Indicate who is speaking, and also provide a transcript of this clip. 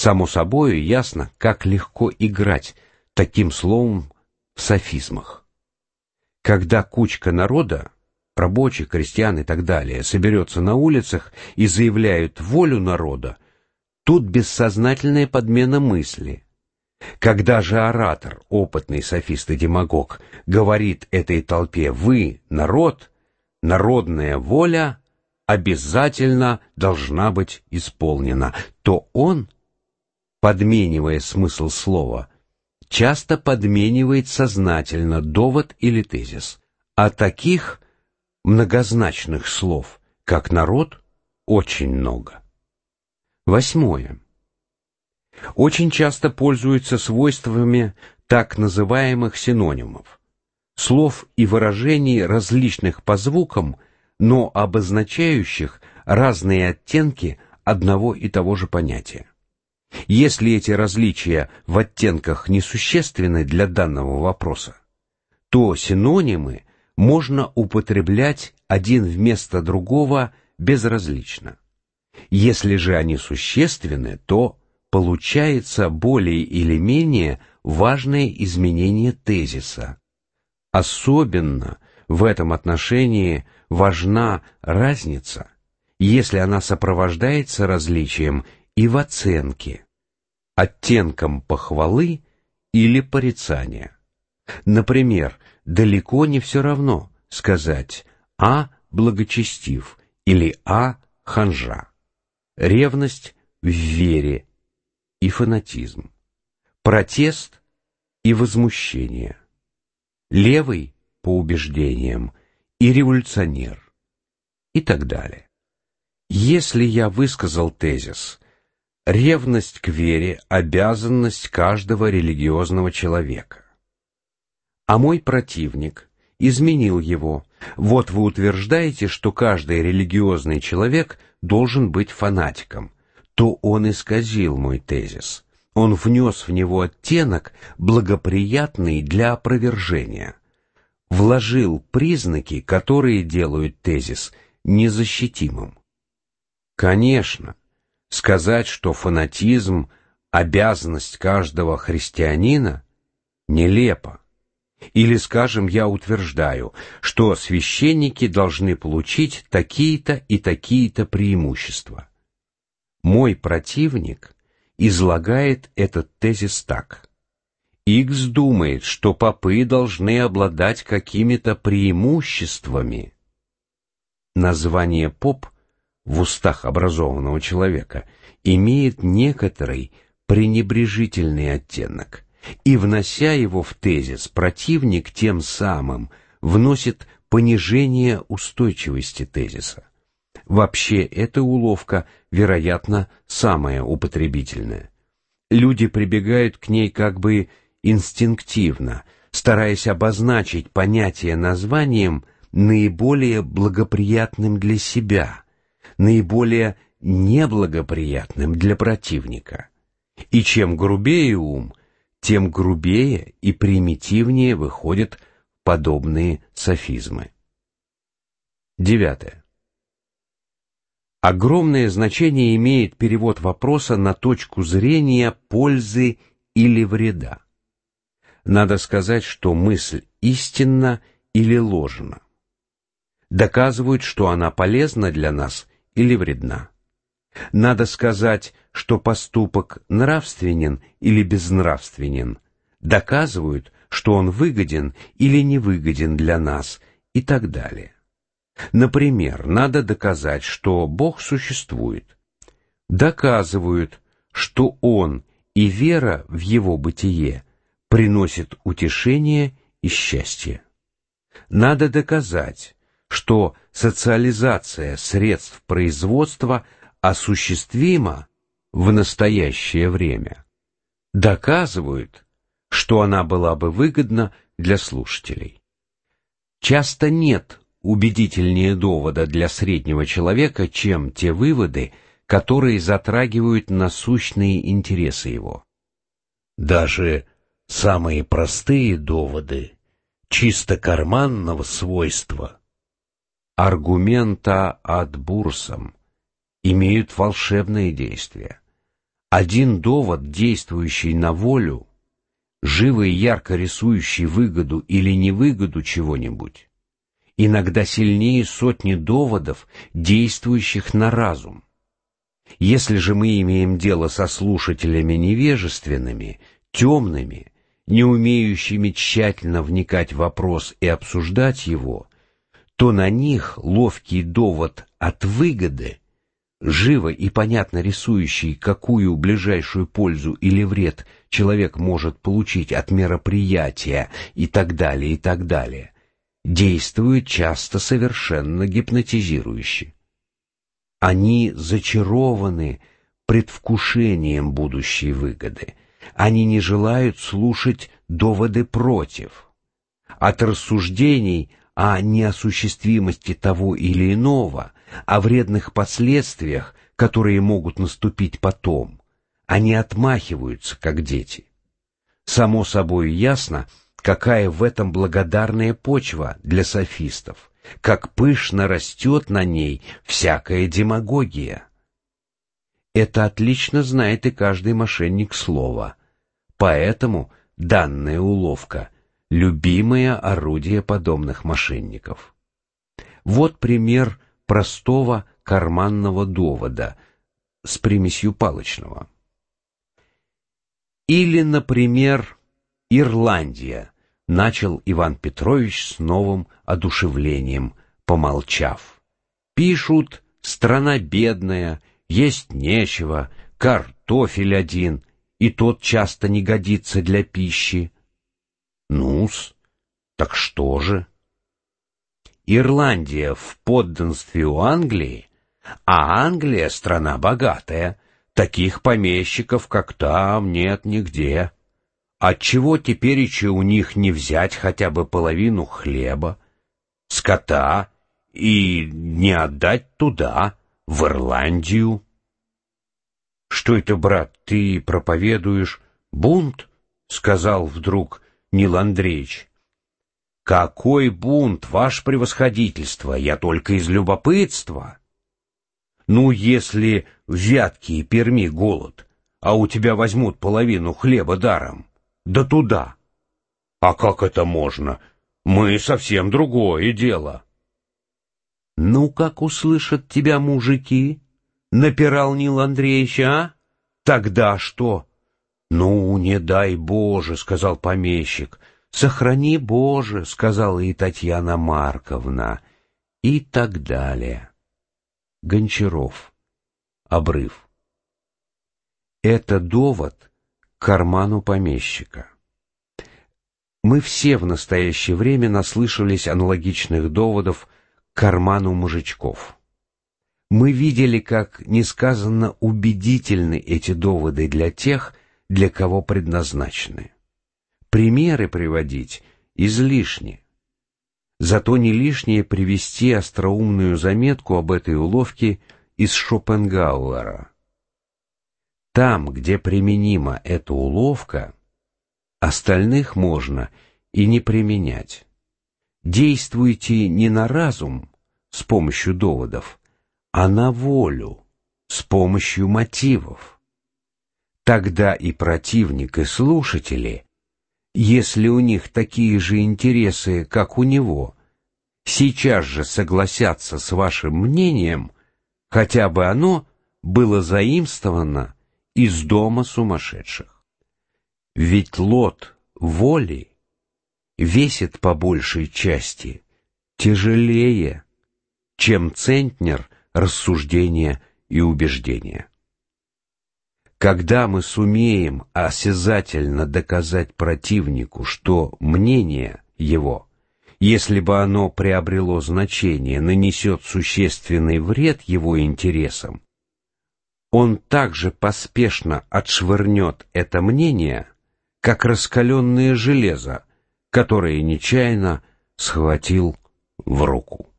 Speaker 1: Само собою ясно, как легко играть таким словом в софизмах. Когда кучка народа, рабочих, крестьян и так далее, соберется на улицах и заявляют волю народа, тут бессознательная подмена мысли. Когда же оратор, опытный софист и демагог, говорит этой толпе «вы, народ», народная воля обязательно должна быть исполнена, то он, подменивая смысл слова, часто подменивает сознательно довод или тезис. А таких многозначных слов, как народ, очень много. Восьмое. Очень часто пользуются свойствами так называемых синонимов, слов и выражений различных по звукам, но обозначающих разные оттенки одного и того же понятия. Если эти различия в оттенках несущественны для данного вопроса, то синонимы можно употреблять один вместо другого безразлично. Если же они существенны, то получается более или менее важное изменение тезиса. Особенно в этом отношении важна разница, если она сопровождается различием и в оценке, оттенком похвалы или порицания. Например, далеко не все равно сказать «а» благочестив или «а» ханжа. Ревность в вере и фанатизм. Протест и возмущение. Левый по убеждениям и революционер. И так далее. Если я высказал тезис Ревность к вере – обязанность каждого религиозного человека. А мой противник изменил его. Вот вы утверждаете, что каждый религиозный человек должен быть фанатиком. То он исказил мой тезис. Он внес в него оттенок, благоприятный для опровержения. Вложил признаки, которые делают тезис незащитимым. Конечно, Сказать, что фанатизм — обязанность каждого христианина, нелепо. Или, скажем, я утверждаю, что священники должны получить такие-то и такие-то преимущества. Мой противник излагает этот тезис так. Икс думает, что попы должны обладать какими-то преимуществами. Название «поп» — в устах образованного человека имеет некоторый пренебрежительный оттенок, и, внося его в тезис, противник тем самым вносит понижение устойчивости тезиса. Вообще, эта уловка, вероятно, самая употребительная. Люди прибегают к ней как бы инстинктивно, стараясь обозначить понятие названием наиболее благоприятным для себя – наиболее неблагоприятным для противника. И чем грубее ум, тем грубее и примитивнее выходят подобные софизмы. Девятое. Огромное значение имеет перевод вопроса на точку зрения пользы или вреда. Надо сказать, что мысль истинна или ложна. Доказывают, что она полезна для нас или вредна. Надо сказать, что поступок нравственен или безнравственен, доказывают, что он выгоден или невыгоден для нас и так далее. Например, надо доказать, что Бог существует. Доказывают, что Он и вера в Его бытие приносит утешение и счастье. Надо доказать, что социализация средств производства осуществима в настоящее время, доказывают, что она была бы выгодна для слушателей. Часто нет убедительнее довода для среднего человека, чем те выводы, которые затрагивают насущные интересы его. Даже самые простые доводы чисто карманного свойства аргумента ad бурсом имеют волшебные действия. Один довод, действующий на волю, живо и ярко рисующий выгоду или невыгоду чего-нибудь, иногда сильнее сотни доводов, действующих на разум. Если же мы имеем дело со слушателями невежественными, темными, не умеющими тщательно вникать в вопрос и обсуждать его, то на них ловкий довод от выгоды, живо и понятно рисующий, какую ближайшую пользу или вред человек может получить от мероприятия и так далее, и так далее, действует часто совершенно гипнотизирующе. Они зачарованы предвкушением будущей выгоды. Они не желают слушать доводы против. От рассуждений о неосуществимости того или иного, о вредных последствиях, которые могут наступить потом, они отмахиваются, как дети. Само собой ясно, какая в этом благодарная почва для софистов как пышно растет на ней всякая демагогия. Это отлично знает и каждый мошенник слова. Поэтому данная уловка — любимое орудие подобных мошенников. Вот пример простого карманного довода с примесью палочного. Или, например, Ирландия — начал Иван Петрович с новым одушевлением, помолчав. Пишут, страна бедная, есть нечего, картофель один, и тот часто не годится для пищи. Ну-с, так что же? Ирландия в подданстве у Англии, а Англия страна богатая, таких помещиков, как там, нет нигде. Отчего теперь еще у них не взять хотя бы половину хлеба, скота и не отдать туда, в Ирландию? Что это, брат, ты проповедуешь бунт? сказал вдруг Нил Андреевич. Какой бунт, ваше превосходительство? Я только из любопытства. Ну, если в Вятке и Перми голод, а у тебя возьмут половину хлеба даром, да туда. А как это можно? Мы совсем другое дело. Ну, как услышат тебя мужики? Напирал Нил Андреевич, а? Тогда что? Ну, не дай Боже, сказал помещик. Сохрани Боже, сказала и Татьяна Марковна. И так далее. Гончаров. Обрыв. Это довод карману помещика. Мы все в настоящее время наслышались аналогичных доводов к карману мужичков. Мы видели, как несказанно убедительны эти доводы для тех, для кого предназначены. Примеры приводить излишне. Зато не лишнее привести остроумную заметку об этой уловке из Шопенгауэра. Там, где применима эта уловка, остальных можно и не применять. Действуйте не на разум с помощью доводов, а на волю с помощью мотивов. Тогда и противник, и слушатели, если у них такие же интересы, как у него, сейчас же согласятся с вашим мнением, хотя бы оно было заимствовано из дома сумасшедших. Ведь лот воли весит по большей части тяжелее, чем центнер рассуждения и убеждения. Когда мы сумеем осязательно доказать противнику, что мнение его, если бы оно приобрело значение, нанесет существенный вред его интересам, он также поспешно отшвырнет это мнение, как раскаленное железо, которое нечаянно схватил в руку.